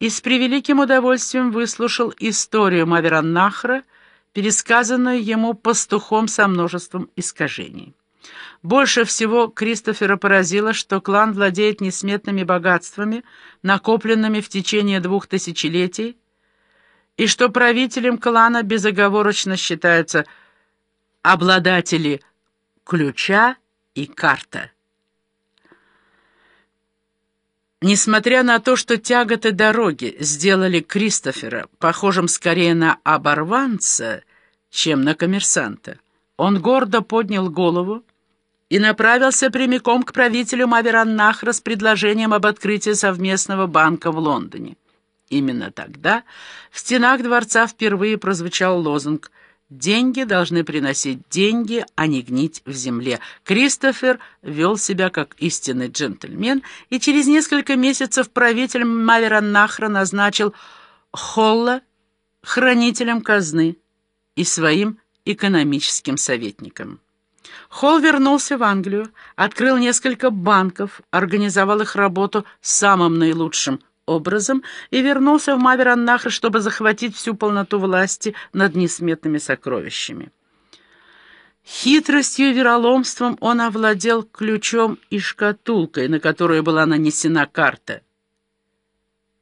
и с превеликим удовольствием выслушал историю Мавераннахра, пересказанную ему пастухом со множеством искажений. Больше всего Кристофера поразило, что клан владеет несметными богатствами, накопленными в течение двух тысячелетий, и что правителем клана безоговорочно считаются обладатели ключа и карта. Несмотря на то, что тяготы дороги сделали Кристофера похожим скорее на оборванца, чем на коммерсанта, он гордо поднял голову и направился прямиком к правителю Мавераннахра с предложением об открытии совместного банка в Лондоне. Именно тогда в стенах дворца впервые прозвучал лозунг Деньги должны приносить деньги, а не гнить в земле. Кристофер вел себя как истинный джентльмен, и через несколько месяцев правитель Мавераннахра назначил Холла хранителем казны и своим экономическим советником. Холл вернулся в Англию, открыл несколько банков, организовал их работу самым наилучшим образом и вернулся в Мавераннахр, чтобы захватить всю полноту власти над несметными сокровищами. Хитростью и вероломством он овладел ключом и шкатулкой, на которую была нанесена карта.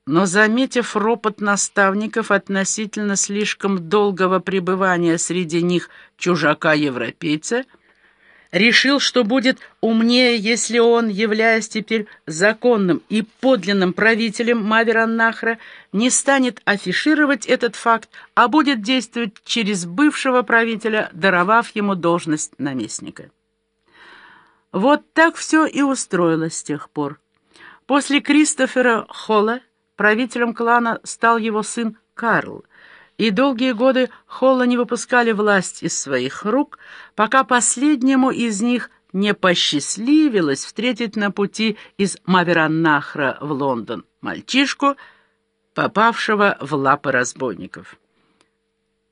Но, заметив ропот наставников относительно слишком долгого пребывания среди них чужака-европейца, решил, что будет умнее, если он, являясь теперь законным и подлинным правителем Мавераннахра, не станет афишировать этот факт, а будет действовать через бывшего правителя, даровав ему должность наместника. Вот так все и устроилось с тех пор. После Кристофера Холла правителем клана стал его сын Карл – и долгие годы Холла не выпускали власть из своих рук, пока последнему из них не посчастливилось встретить на пути из Мавераннахра в Лондон мальчишку, попавшего в лапы разбойников.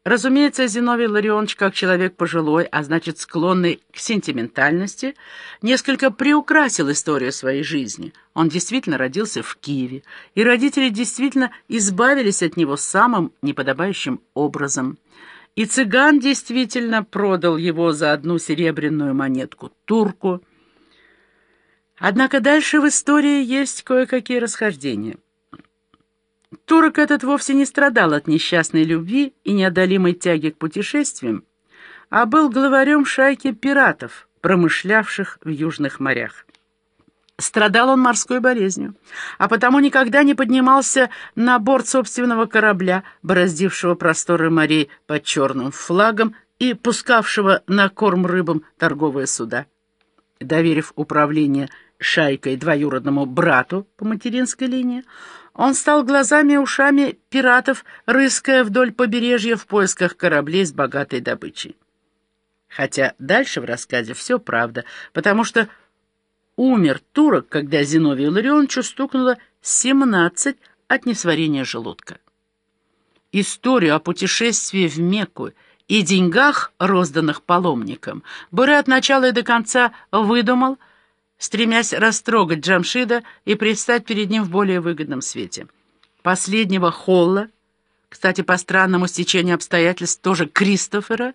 Разумеется, Зиновий Ларионович, как человек пожилой, а значит склонный к сентиментальности, несколько приукрасил историю своей жизни. Он действительно родился в Киеве, и родители действительно избавились от него самым неподобающим образом. И цыган действительно продал его за одну серебряную монетку турку. Однако дальше в истории есть кое-какие расхождения. Турок этот вовсе не страдал от несчастной любви и неодолимой тяги к путешествиям, а был главарем шайки пиратов, промышлявших в южных морях. Страдал он морской болезнью, а потому никогда не поднимался на борт собственного корабля, бороздившего просторы морей под черным флагом и пускавшего на корм рыбам торговые суда. Доверив управление шайкой двоюродному брату по материнской линии, он стал глазами и ушами пиратов, рыская вдоль побережья в поисках кораблей с богатой добычей. Хотя дальше в рассказе все правда, потому что умер турок, когда Зиновию Ларионовичу стукнуло 17 от несварения желудка. Историю о путешествии в Мекку и деньгах, розданных паломникам, Буры от начала и до конца выдумал – стремясь растрогать Джамшида и предстать перед ним в более выгодном свете. Последнего Холла, кстати, по странному стечению обстоятельств тоже Кристофера,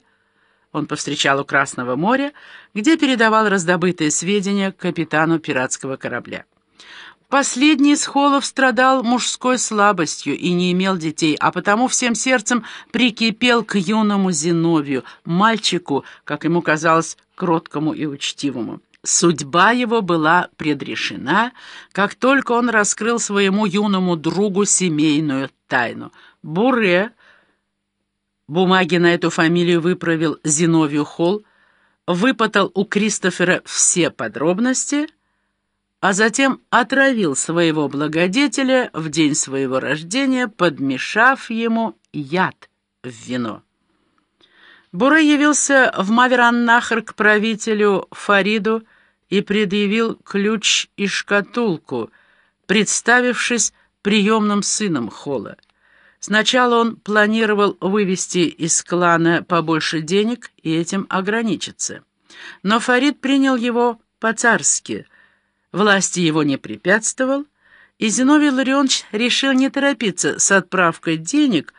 он повстречал у Красного моря, где передавал раздобытые сведения капитану пиратского корабля. Последний из холлов страдал мужской слабостью и не имел детей, а потому всем сердцем прикипел к юному Зиновию, мальчику, как ему казалось, кроткому и учтивому. Судьба его была предрешена, как только он раскрыл своему юному другу семейную тайну. Буре, бумаги на эту фамилию выправил Зиновию Холл, выпытал у Кристофера все подробности, а затем отравил своего благодетеля в день своего рождения, подмешав ему яд в вино. Буре явился в Мавераннахр к правителю Фариду и предъявил ключ и шкатулку, представившись приемным сыном Хола. Сначала он планировал вывести из клана побольше денег и этим ограничиться. Но Фарид принял его по-царски, власти его не препятствовал, И Зиновий Ларионович решил не торопиться с отправкой денег,